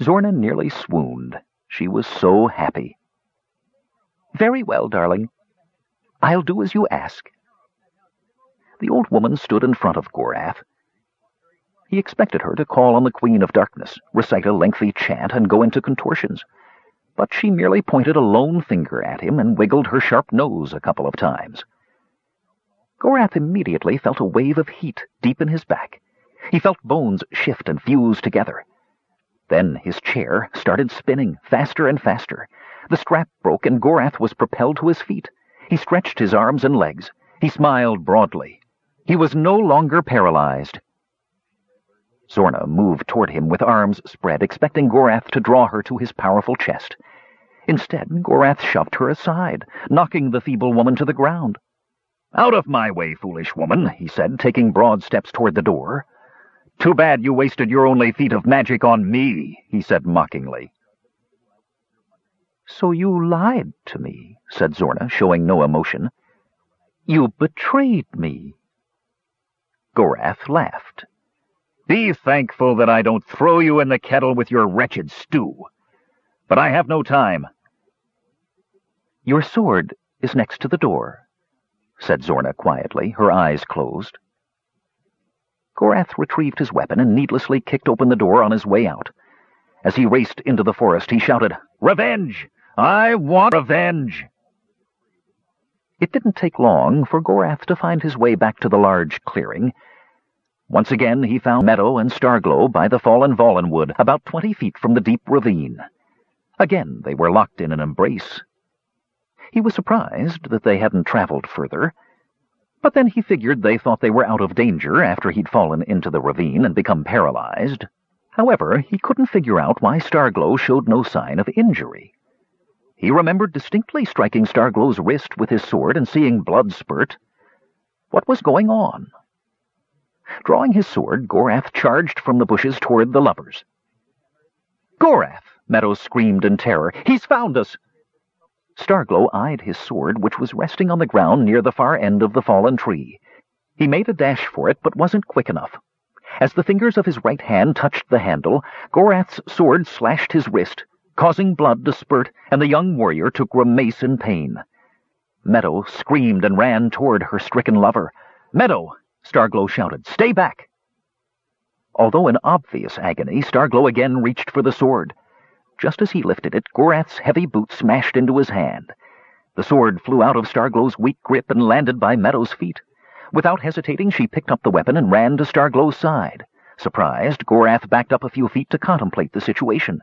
Zorna nearly swooned. She was so happy. Very well, darling. I'll do as you ask. The old woman stood in front of Gorath. He expected her to call on the Queen of Darkness, recite a lengthy chant, and go into contortions. But she merely pointed a lone finger at him and wiggled her sharp nose a couple of times. Gorath immediately felt a wave of heat deep in his back. He felt bones shift and fuse together. Then his chair started spinning faster and faster. The strap broke and Gorath was propelled to his feet. He stretched his arms and legs. He smiled broadly. He was no longer paralyzed. Zorna moved toward him with arms spread, expecting Gorath to draw her to his powerful chest. Instead, Gorath shoved her aside, knocking the feeble woman to the ground. Out of my way, foolish woman, he said, taking broad steps toward the door. Too bad you wasted your only feat of magic on me, he said mockingly. So you lied to me, said Zorna, showing no emotion. You betrayed me. Gorath laughed. Be thankful that I don't throw you in the kettle with your wretched stew. But I have no time. Your sword is next to the door, said Zorna quietly, her eyes closed. Gorath retrieved his weapon and needlessly kicked open the door on his way out. As he raced into the forest, he shouted, Revenge! I want revenge! It didn't take long for Gorath to find his way back to the large clearing. Once again he found Meadow and Starglow by the fallen Vallenwood, about twenty feet from the deep ravine. Again they were locked in an embrace. He was surprised that they hadn't traveled further. But then he figured they thought they were out of danger after he'd fallen into the ravine and become paralyzed. However, he couldn't figure out why Starglow showed no sign of injury. He remembered distinctly striking Starglow's wrist with his sword and seeing blood spurt. What was going on? Drawing his sword, Gorath charged from the bushes toward the lovers. Gorath! Meadows screamed in terror. He's found us! Starglow eyed his sword, which was resting on the ground near the far end of the fallen tree. He made a dash for it, but wasn't quick enough. As the fingers of his right hand touched the handle, Gorath's sword slashed his wrist, causing blood to spurt, and the young warrior took grimace in pain. Meadow screamed and ran toward her stricken lover. Meadow! Starglow shouted. Stay back! Although in obvious agony, Starglow again reached for the sword. Just as he lifted it, Gorath's heavy boot smashed into his hand. The sword flew out of Starglow's weak grip and landed by Meadow's feet. Without hesitating, she picked up the weapon and ran to Starglow's side. Surprised, Gorath backed up a few feet to contemplate the situation.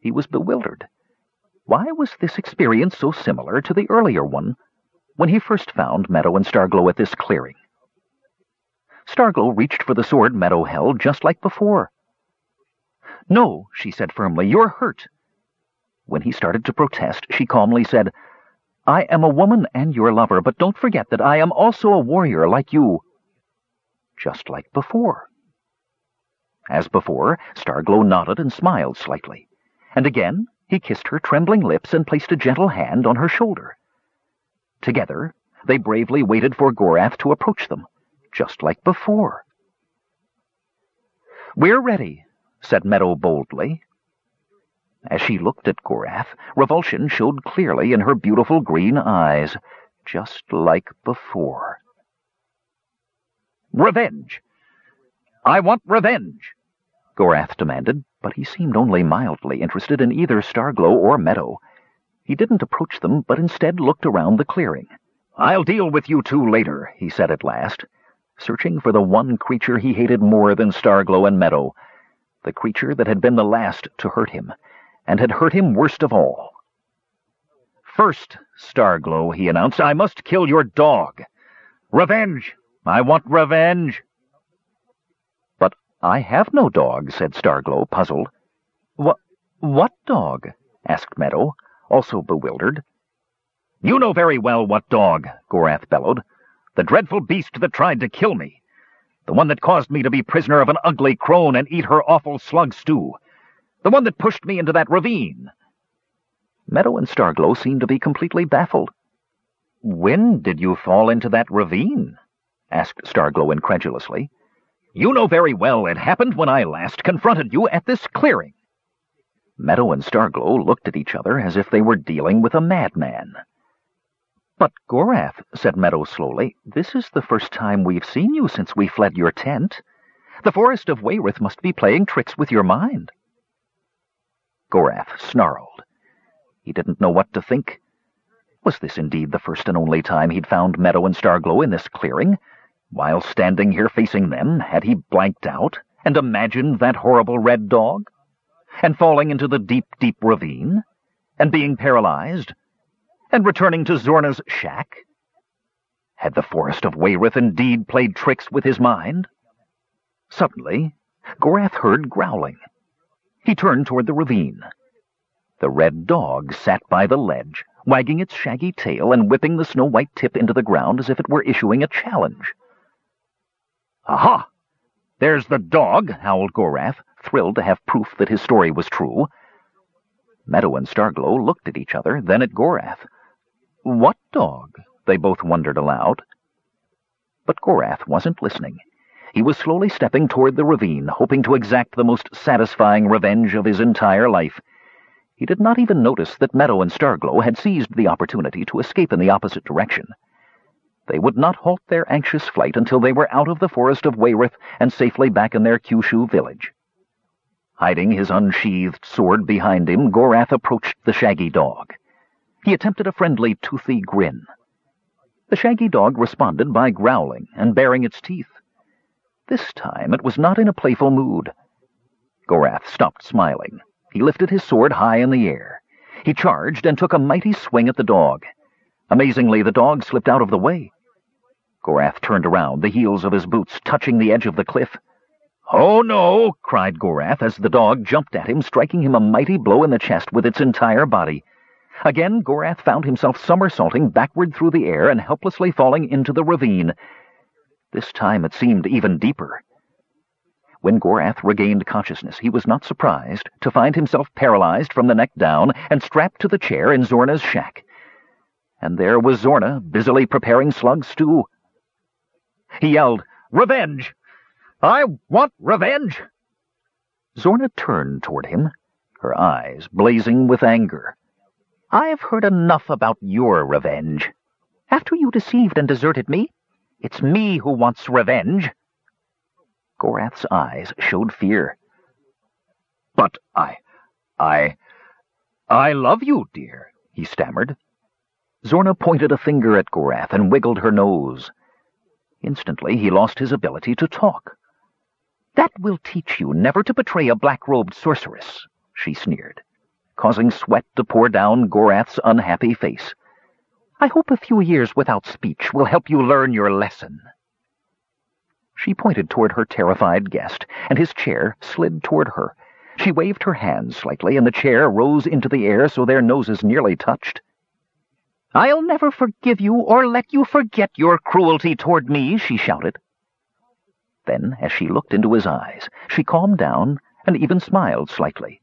He was bewildered. Why was this experience so similar to the earlier one, when he first found Meadow and Starglow at this clearing? Starglow reached for the sword Meadow held, just like before. No, she said firmly, you're hurt. When he started to protest, she calmly said, I am a woman and your lover, but don't forget that I am also a warrior like you. Just like before. As before, Starglow nodded and smiled slightly. And again, he kissed her trembling lips and placed a gentle hand on her shoulder. Together, they bravely waited for Gorath to approach them, just like before. We're ready, said Meadow boldly. As she looked at Gorath, revulsion showed clearly in her beautiful green eyes, just like before. Revenge! I want revenge! Gorath demanded, but he seemed only mildly interested in either Starglow or Meadow. He didn't approach them, but instead looked around the clearing. I'll deal with you two later, he said at last, searching for the one creature he hated more than Starglow and Meadow, the creature that had been the last to hurt him, and had hurt him worst of all. First, Starglow, he announced, I must kill your dog. Revenge! I want revenge! But I have no dog, said Starglow, puzzled. What, what dog? asked Meadow, also bewildered. You know very well what dog, Gorath bellowed. The dreadful beast that tried to kill me the one that caused me to be prisoner of an ugly crone and eat her awful slug stew, the one that pushed me into that ravine. Meadow and Starglow seemed to be completely baffled. When did you fall into that ravine? asked Starglow incredulously. You know very well it happened when I last confronted you at this clearing, Meadow and Starglow looked at each other as if they were dealing with a madman. But, Gorath, said Meadow slowly, this is the first time we've seen you since we fled your tent. The forest of Wayreth must be playing tricks with your mind. Gorath snarled. He didn't know what to think. Was this indeed the first and only time he'd found Meadow and Starglow in this clearing? While standing here facing them, had he blanked out and imagined that horrible red dog? And falling into the deep, deep ravine? And being paralyzed? And returning to Zorna's shack? Had the forest of Wayreth indeed played tricks with his mind? Suddenly, Gorath heard growling. He turned toward the ravine. The red dog sat by the ledge, wagging its shaggy tail and whipping the snow-white tip into the ground as if it were issuing a challenge. Aha! There's the dog, howled Gorath, thrilled to have proof that his story was true. Meadow and Starglow looked at each other, then at Gorath. What dog? They both wondered aloud. But Gorath wasn't listening. He was slowly stepping toward the ravine, hoping to exact the most satisfying revenge of his entire life. He did not even notice that Meadow and Starglow had seized the opportunity to escape in the opposite direction. They would not halt their anxious flight until they were out of the forest of Wayreth and safely back in their Que-Shu village. Hiding his unsheathed sword behind him, Gorath approached the shaggy dog. He attempted a friendly, toothy grin. The shaggy dog responded by growling and baring its teeth. This time it was not in a playful mood. Gorath stopped smiling. He lifted his sword high in the air. He charged and took a mighty swing at the dog. Amazingly, the dog slipped out of the way. Gorath turned around, the heels of his boots touching the edge of the cliff. Oh, no! cried Gorath as the dog jumped at him, striking him a mighty blow in the chest with its entire body. Again, Gorath found himself somersaulting backward through the air and helplessly falling into the ravine. This time it seemed even deeper. When Gorath regained consciousness, he was not surprised to find himself paralyzed from the neck down and strapped to the chair in Zorna's shack. And there was Zorna, busily preparing slug stew. He yelled, Revenge! I want revenge! Zorna turned toward him, her eyes blazing with anger. I've heard enough about your revenge. After you deceived and deserted me, it's me who wants revenge. Gorath's eyes showed fear. But I... I... I love you, dear, he stammered. Zorna pointed a finger at Gorath and wiggled her nose. Instantly he lost his ability to talk. That will teach you never to betray a black-robed sorceress, she sneered, causing sweat to pour down Gorath's unhappy face. I hope a few years without speech will help you learn your lesson. She pointed toward her terrified guest, and his chair slid toward her. She waved her hands slightly, and the chair rose into the air so their noses nearly touched. I'll never forgive you or let you forget your cruelty toward me, she shouted. Then, as she looked into his eyes, she calmed down and even smiled slightly.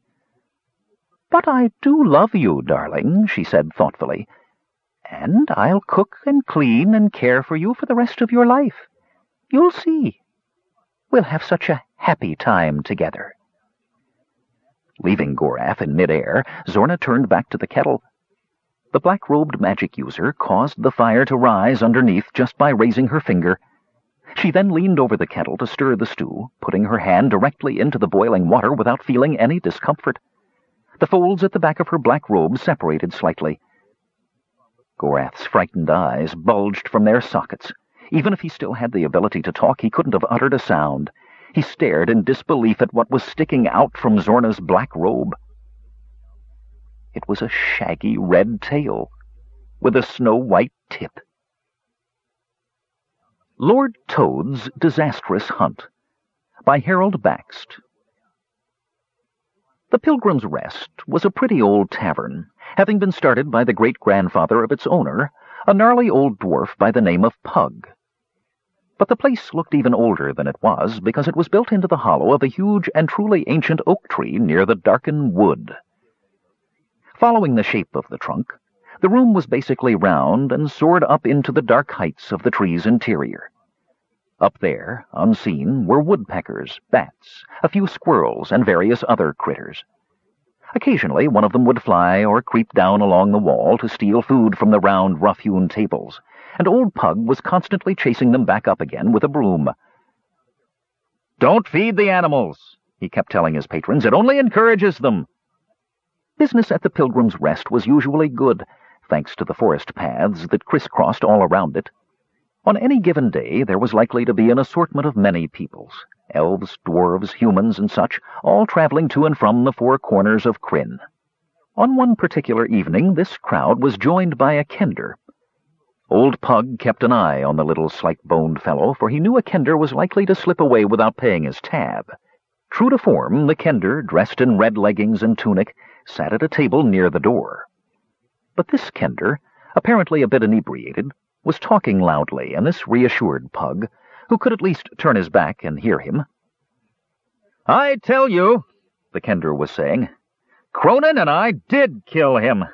But I do love you, darling, she said thoughtfully, and I'll cook and clean and care for you for the rest of your life. You'll see. We'll have such a happy time together. Leaving Gorath in midair, Zorna turned back to the kettle. The black-robed magic user caused the fire to rise underneath just by raising her finger. She then leaned over the kettle to stir the stew, putting her hand directly into the boiling water without feeling any discomfort. The folds at the back of her black robe separated slightly. Gorath's frightened eyes bulged from their sockets. Even if he still had the ability to talk, he couldn't have uttered a sound. He stared in disbelief at what was sticking out from Zorna's black robe. It was a shaggy red tail, with a snow-white tip. Lord Toad's Disastrous Hunt by Harold Bakst The Pilgrim's Rest was a pretty old tavern having been started by the great-grandfather of its owner, a gnarly old dwarf by the name of Pug. But the place looked even older than it was because it was built into the hollow of a huge and truly ancient oak tree near the darkened wood. Following the shape of the trunk, the room was basically round and soared up into the dark heights of the tree's interior. Up there, unseen, were woodpeckers, bats, a few squirrels, and various other critters. Occasionally one of them would fly or creep down along the wall to steal food from the round, rough-hewn tables, and old Pug was constantly chasing them back up again with a broom. Don't feed the animals, he kept telling his patrons. It only encourages them. Business at the Pilgrim's Rest was usually good, thanks to the forest paths that crisscrossed all around it. On any given day there was likely to be an assortment of many peoples, elves, dwarves, humans, and such, all traveling to and from the four corners of Krynn. On one particular evening this crowd was joined by a kender, Old Pug kept an eye on the little slight-boned fellow, for he knew a kender was likely to slip away without paying his tab. True to form, the kender, dressed in red leggings and tunic, sat at a table near the door. But this kender, apparently a bit inebriated, was talking loudly, and this reassured Pug, who could at least turn his back and hear him. I tell you, the kender was saying, Kronin and I did kill him.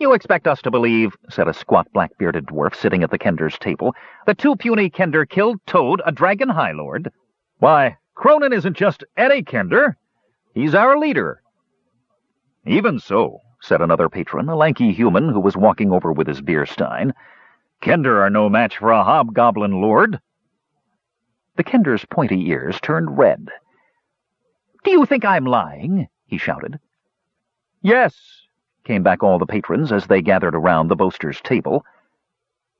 You expect us to believe, said a squat black-bearded dwarf sitting at the Kender's table, that two puny Kender killed Toad, a dragon high lord? Why, Kronin isn't just any Kender. He's our leader. Even so, said another patron, a lanky human who was walking over with his beer stein, Kender are no match for a hobgoblin lord. The Kender's pointy ears turned red. Do you think I'm lying? he shouted. Yes, came back all the patrons as they gathered around the boaster's table.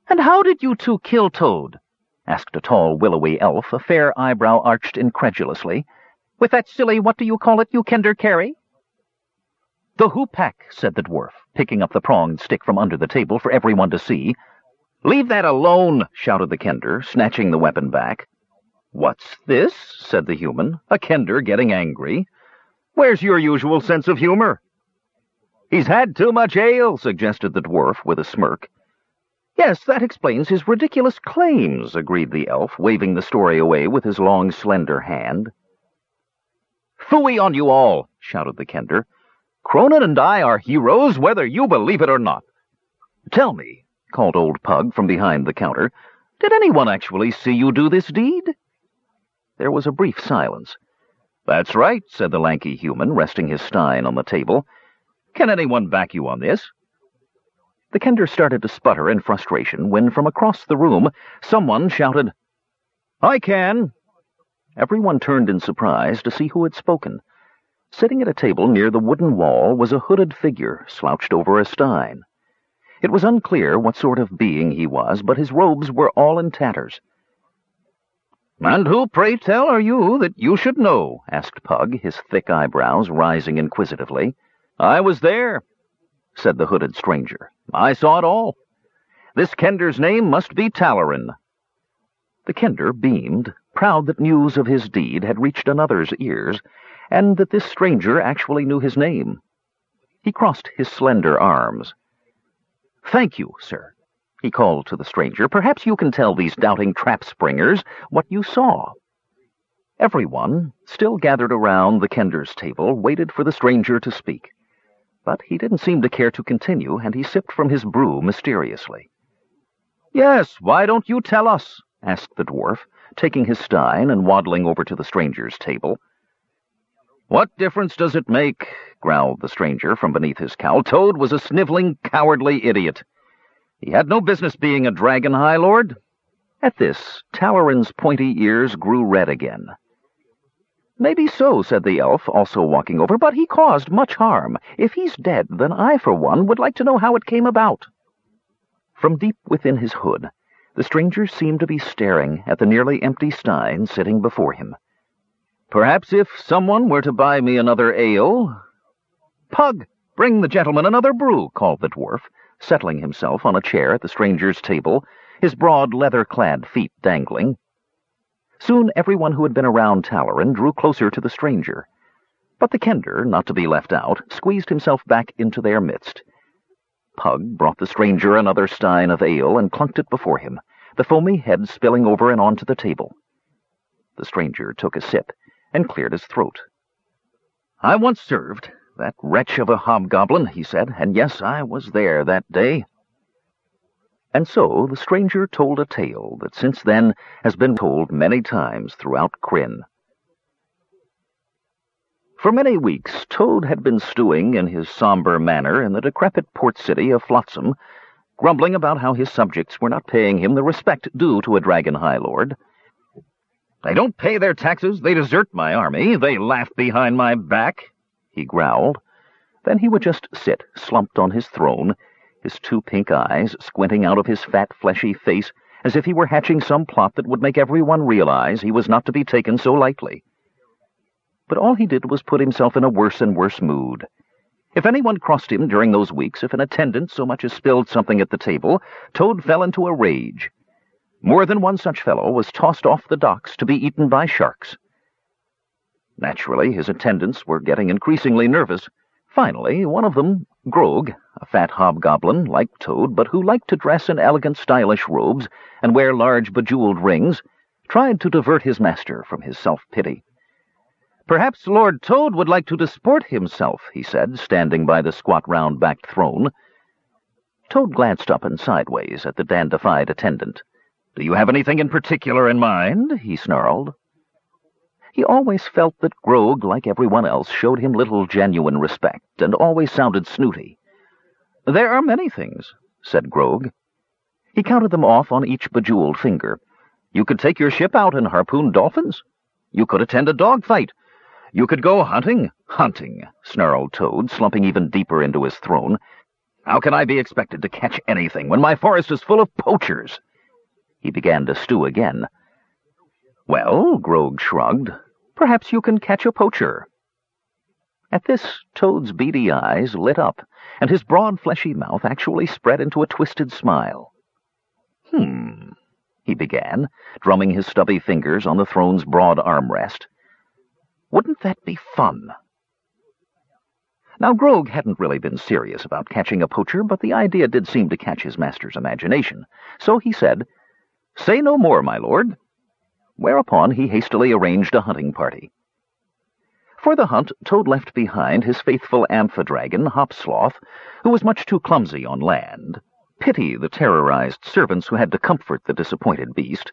And how did you two kill Toad? asked a tall, willowy elf, a fair eyebrow arched incredulously. With that silly what-do-you-call-it you kender carry? The hoopak, said the dwarf, picking up the pronged stick from under the table for everyone to see. Leave that alone, shouted the kender, snatching the weapon back. What's this? said the human, a kender getting angry. Where's your usual sense of humor? He's had too much ale, suggested the dwarf with a smirk. Yes, that explains his ridiculous claims, agreed the elf, waving the story away with his long, slender hand. Phooey on you all, shouted the kender. Kronin and I are heroes, whether you believe it or not. Tell me, called old Pug from behind the counter, did anyone actually see you do this deed? There was a brief silence. That's right, said the lanky human, resting his stein on the table. Can anyone back you on this? The kender started to sputter in frustration when from across the room someone shouted, I can! Everyone turned in surprise to see who had spoken. Sitting at a table near the wooden wall was a hooded figure slouched over a stein. It was unclear what sort of being he was, but his robes were all in tatters. And who, pray tell, are you that you should know? asked Pug, his thick eyebrows rising inquisitively. I was there, said the hooded stranger. I saw it all. This Kender's name must be Talarin. The Kender beamed, proud that news of his deed had reached another's ears, and that this stranger actually knew his name. He crossed his slender arms. Thank you, sir, he called to the stranger. Perhaps you can tell these doubting trap-springers what you saw. Everyone, still gathered around the Kender's table, waited for the stranger to speak. But he didn't seem to care to continue, and he sipped from his brew mysteriously. Yes, why don't you tell us? asked the dwarf, taking his stein and waddling over to the stranger's table. What difference does it make? growled the stranger from beneath his cowl. Toad was a sniveling, cowardly idiot. He had no business being a dragon high lord. At this, Talarin's pointy ears grew red again. Maybe so, said the elf, also walking over, but he caused much harm. If he's dead, then I, for one, would like to know how it came about. From deep within his hood, the stranger seemed to be staring at the nearly empty stein sitting before him. Perhaps if someone were to buy me another ale... Pug, bring the gentleman another brew, called the dwarf, settling himself on a chair at the stranger's table, his broad leather-clad feet dangling. Soon everyone who had been around Talarin drew closer to the stranger. But the kender, not to be left out, squeezed himself back into their midst. Pug brought the stranger another stein of ale and clunked it before him, the foamy head spilling over and onto the table. The stranger took a sip and cleared his throat. I once served that wretch of a hobgoblin, he said, and yes, I was there that day. And so the stranger told a tale that since then has been told many times throughout Krynn. For many weeks, Toad had been stewing in his somber manner in the decrepit port city of Flotsam, grumbling about how his subjects were not paying him the respect due to a dragon high lord. They don't pay their taxes, they desert my army, they laugh behind my back, he growled. Then he would just sit, slumped on his throne, his two pink eyes squinting out of his fat, fleshy face as if he were hatching some plot that would make everyone realize he was not to be taken so lightly. But all he did was put himself in a worse and worse mood. If anyone crossed him during those weeks, if an attendant so much as spilled something at the table, Toad fell into a rage. More than one such fellow was tossed off the docks to be eaten by sharks. Naturally, his attendants were getting increasingly nervous. Finally, one of them, Grog, a fat hobgoblin like Toad, but who liked to dress in elegant, stylish robes and wear large bejeweled rings, tried to divert his master from his self-pity. Perhaps Lord Toad would like to disport himself, he said, standing by the squat round-backed throne. Toad glanced up and sideways at the dandified attendant. Do you have anything in particular in mind? he snarled. He always felt that Grog, like everyone else, showed him little genuine respect, and always sounded snooty. There are many things, said Grog. He counted them off on each bejeweled finger. You could take your ship out and harpoon dolphins. You could attend a dog fight. You could go hunting? Hunting, snarled Toad, slumping even deeper into his throne. How can I be expected to catch anything when my forest is full of poachers? He began to stew again. Well, Grog shrugged, perhaps you can catch a poacher. At this, Toad's beady eyes lit up, and his broad, fleshy mouth actually spread into a twisted smile. Hmm, he began, drumming his stubby fingers on the throne's broad armrest. Wouldn't that be fun? Now, Grog hadn't really been serious about catching a poacher, but the idea did seem to catch his master's imagination. So he said, Say no more, my lord. Whereupon he hastily arranged a hunting party. For the hunt, Toad left behind his faithful amphidragon, Hopsloth, who was much too clumsy on land. Pity the terrorized servants who had to comfort the disappointed beast.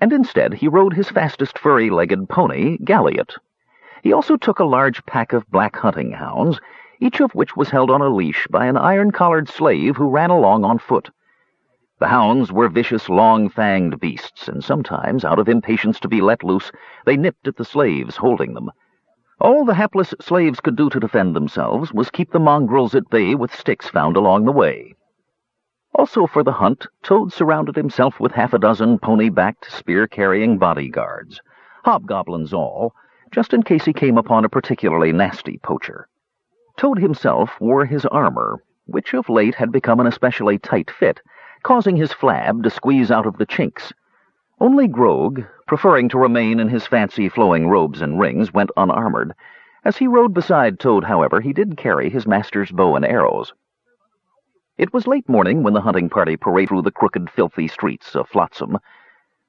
And instead he rode his fastest furry-legged pony, Galliot, he also took a large pack of black hunting hounds, each of which was held on a leash by an iron-collared slave who ran along on foot. The hounds were vicious, long-fanged beasts, and sometimes, out of impatience to be let loose, they nipped at the slaves holding them. All the hapless slaves could do to defend themselves was keep the mongrels at bay with sticks found along the way. Also for the hunt, Toad surrounded himself with half a dozen pony-backed, spear-carrying bodyguards, hobgoblins all, just in case he came upon a particularly nasty poacher. Toad himself wore his armor, which of late had become an especially tight fit, causing his flab to squeeze out of the chinks. Only Grog, preferring to remain in his fancy flowing robes and rings, went unarmored. As he rode beside Toad, however, he did carry his master's bow and arrows. It was late morning when the hunting party paraded through the crooked, filthy streets of Flotsam,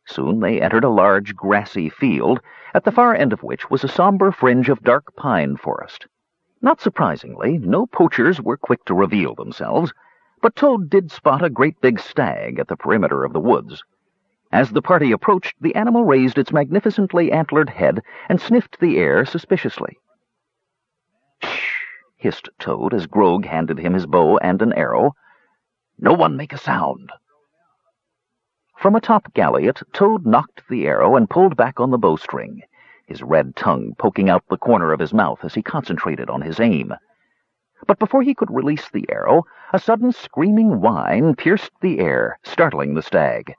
Soon they entered a large grassy field, at the far end of which was a somber fringe of dark pine forest. Not surprisingly, no poachers were quick to reveal themselves, but Toad did spot a great big stag at the perimeter of the woods. As the party approached, the animal raised its magnificently antlered head and sniffed the air suspiciously. Shh! hissed Toad as Grog handed him his bow and an arrow. No one make a sound. From atop Galliot, Toad knocked the arrow and pulled back on the bowstring, his red tongue poking out the corner of his mouth as he concentrated on his aim. But before he could release the arrow, a sudden screaming whine pierced the air, startling the stag.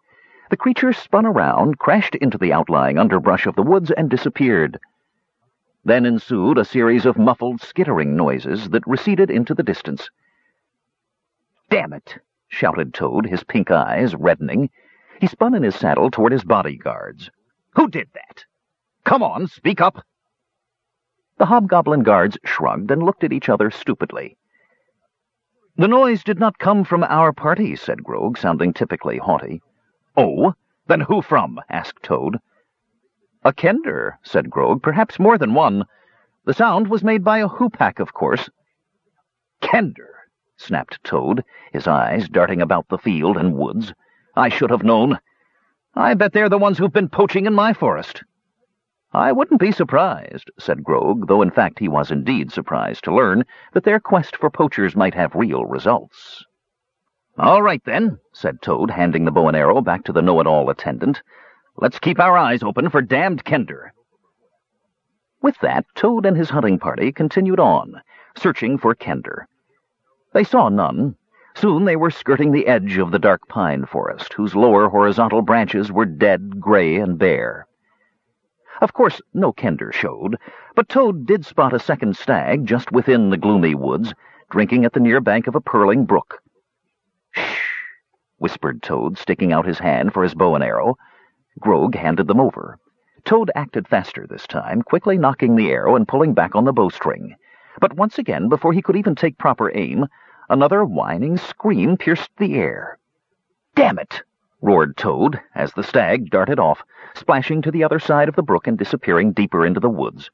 The creature spun around, crashed into the outlying underbrush of the woods, and disappeared. Then ensued a series of muffled, skittering noises that receded into the distance. Damn it! shouted Toad, his pink eyes reddening. He spun in his saddle toward his bodyguards. Who did that? Come on, speak up! The hobgoblin guards shrugged and looked at each other stupidly. The noise did not come from our party, said Grog, sounding typically haughty. Oh, then who from? asked Toad. A kender, said Grog, perhaps more than one. The sound was made by a hoopak, of course. Kender, snapped Toad, his eyes darting about the field and woods. I should have known. I bet they're the ones who've been poaching in my forest. I wouldn't be surprised, said Grog, though in fact he was indeed surprised to learn that their quest for poachers might have real results. All right, then, said Toad, handing the bow and arrow back to the know-it-all attendant. Let's keep our eyes open for damned Kender. With that, Toad and his hunting party continued on, searching for Kender. They saw none. Soon they were skirting the edge of the dark pine forest, whose lower horizontal branches were dead, gray, and bare. Of course, no Kender showed, but Toad did spot a second stag just within the gloomy woods, drinking at the near bank of a purling brook. Shh, whispered Toad, sticking out his hand for his bow and arrow. Grog handed them over. Toad acted faster this time, quickly knocking the arrow and pulling back on the bowstring. But once again, before he could even take proper aim, another whining scream pierced the air. Damn it! Roared Toad, as the stag darted off, splashing to the other side of the brook and disappearing deeper into the woods.